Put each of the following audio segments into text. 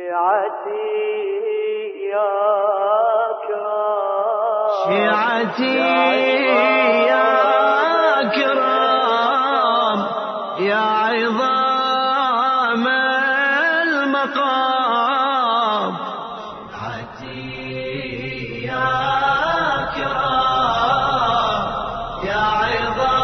شيعتي يا كرام. شيعتي يا كرام. يا عظام المقام. شيعتي يا كرام. يا عظام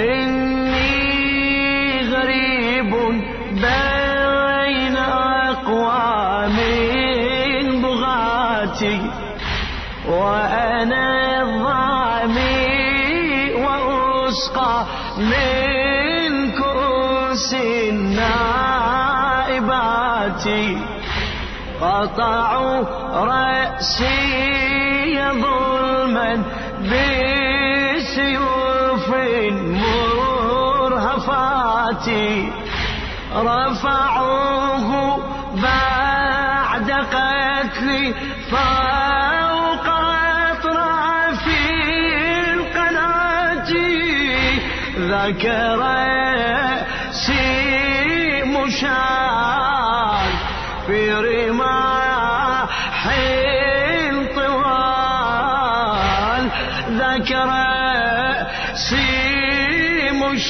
إني غريب بين أقوام بغاتي وأنا الظامي وأسقى من كؤوس النائبات. قطعوا رأسي ظلما بسيوف مرهفات رفعوه بعد قتلي فوق أطراف القناة. ذكر سي مشال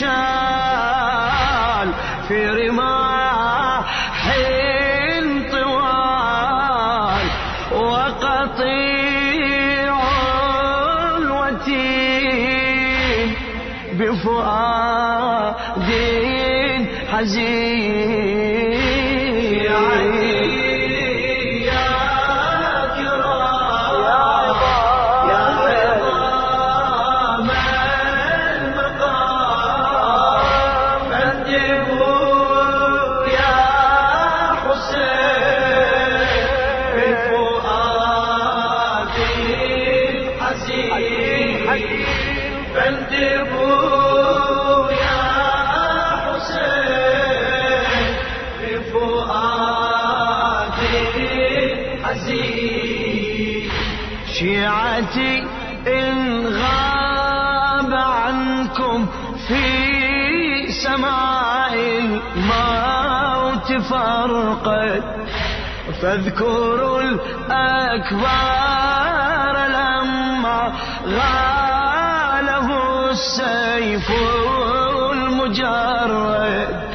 مشال في رماح طوال وقطيع الوتين بفؤاد حزين. يا حسين شيعتي إن غاب عنكم في سماء الموت فرقد فأذكروا الأكبار لما غاله السيف المجرد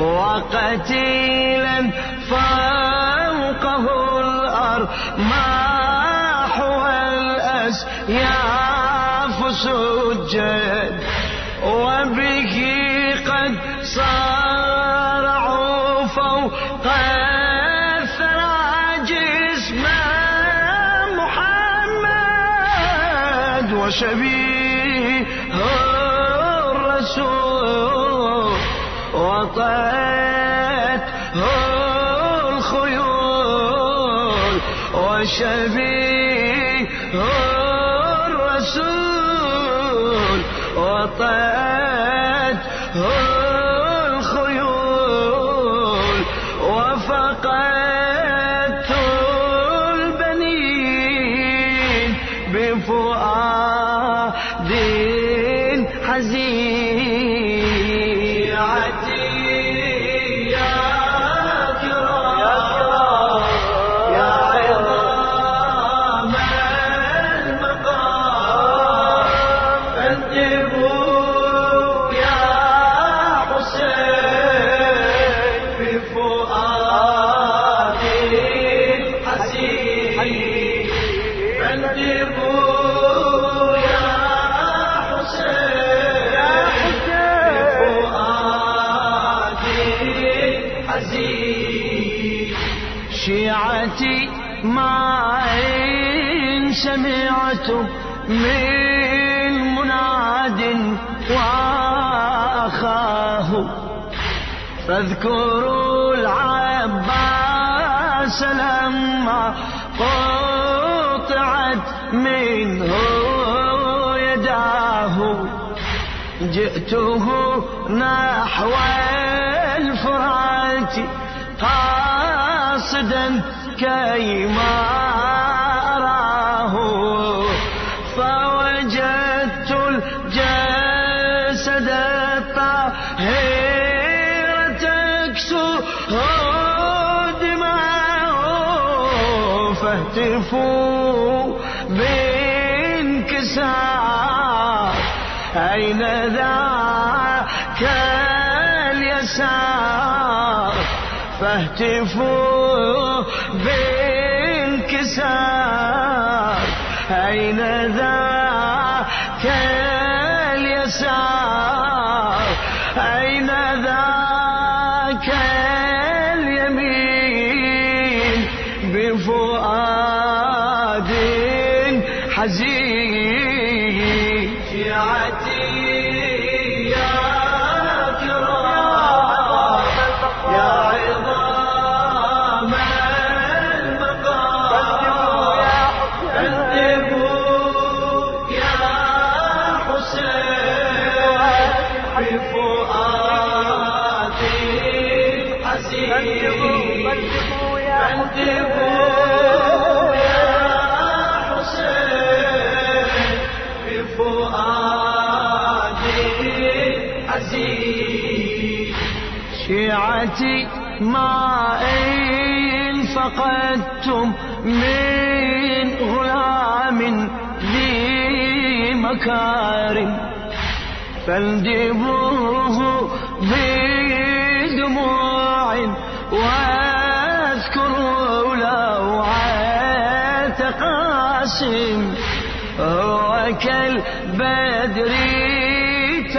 وقتيلا وشبيه الرسول وطأت الخيول. وشبيه الرسول وطأت ما إن سمعت من مناد وأخاه. فاذكروا العباس لما قطعت منه يداه. جئته نحو الفرات قاصدا كيما أراه. فوجدت الجسد الطاهر تكسو دماءه. فاهتفوا بانكسار. أين ذاك اليسار؟ فاهتفوا بانكسار أين ذاك اليسار؟ أين ذاك حزين شيعتي ما إن فقدتم من غلام ذي مكارم. فاندبوه بدموع واذكروا لوعة قاسم. هو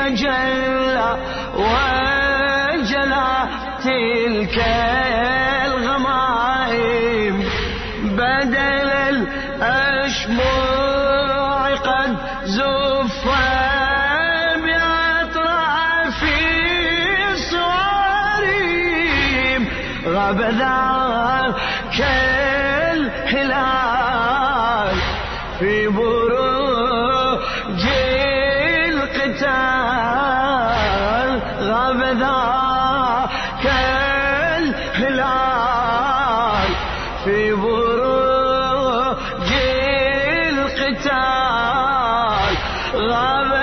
تجلى وجلى تلك الغمائم بدل الأشموع قد زف بأطراف الصواريم غاب ذاك الهلال في بروج القتال غاب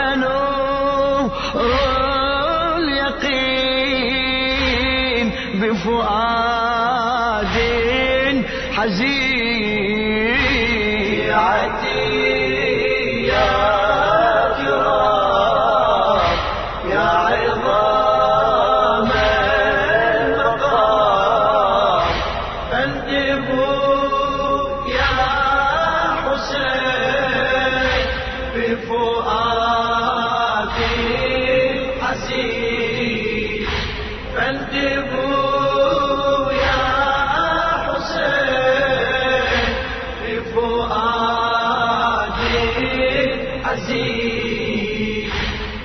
حزين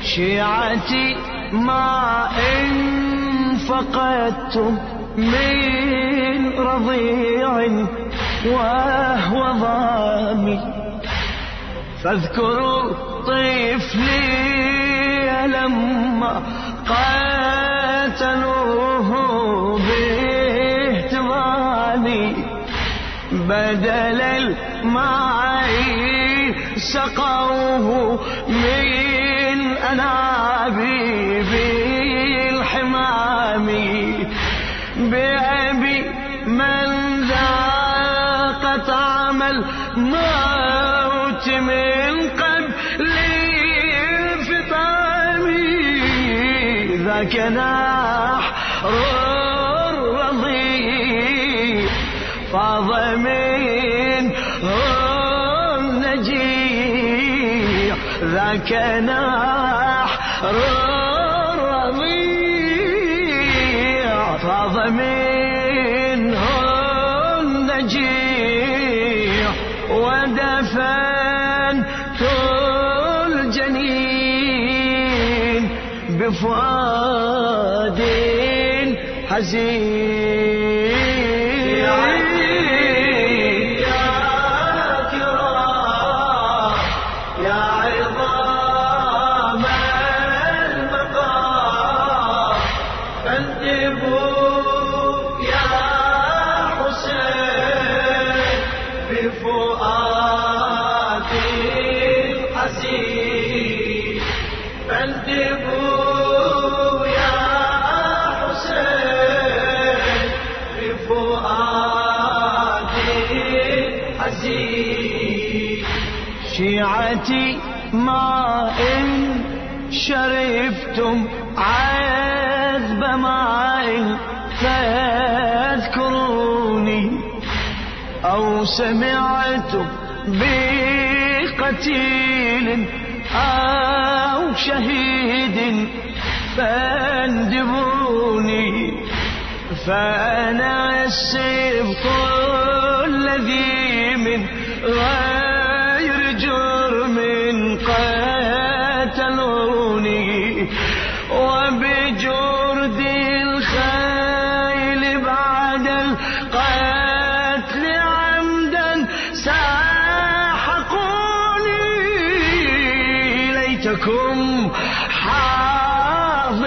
شيعتي ما إن فقدتم من رضيع وهو ضامي فاذكروا طفلي لما قاتلوه باهتمامي. بدل الماء سقوه من أنابيب الحمام. بأبي من ذاق طعم الموت من قبل انفطام ذاك نحر الرضيع فاض منه ذاك نحر الرضيع فاض منه النجيع ودفنت الجنين بفؤاد حزين. شيعتي ما إن شرفتم عذب ماء فاذكروني أو سمعتم بقتيل أو شهيد فاندبوني فأنا السبط الذي من غير ليتكم حاضرون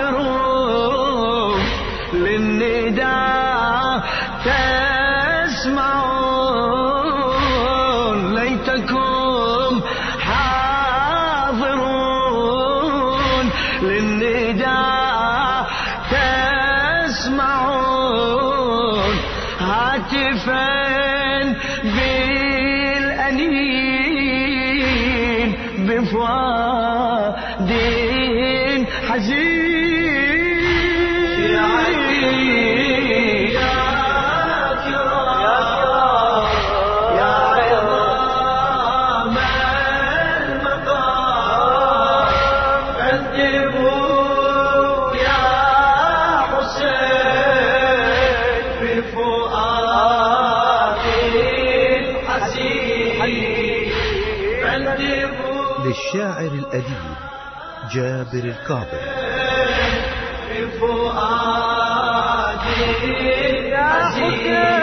للنداء تسمعون. ليتكم حاضرون للنداء تسمعون. هاتفا بالأنين بفؤاد حزين. للشاعر الأديب جابر الكاظم بفؤادي يا حسين.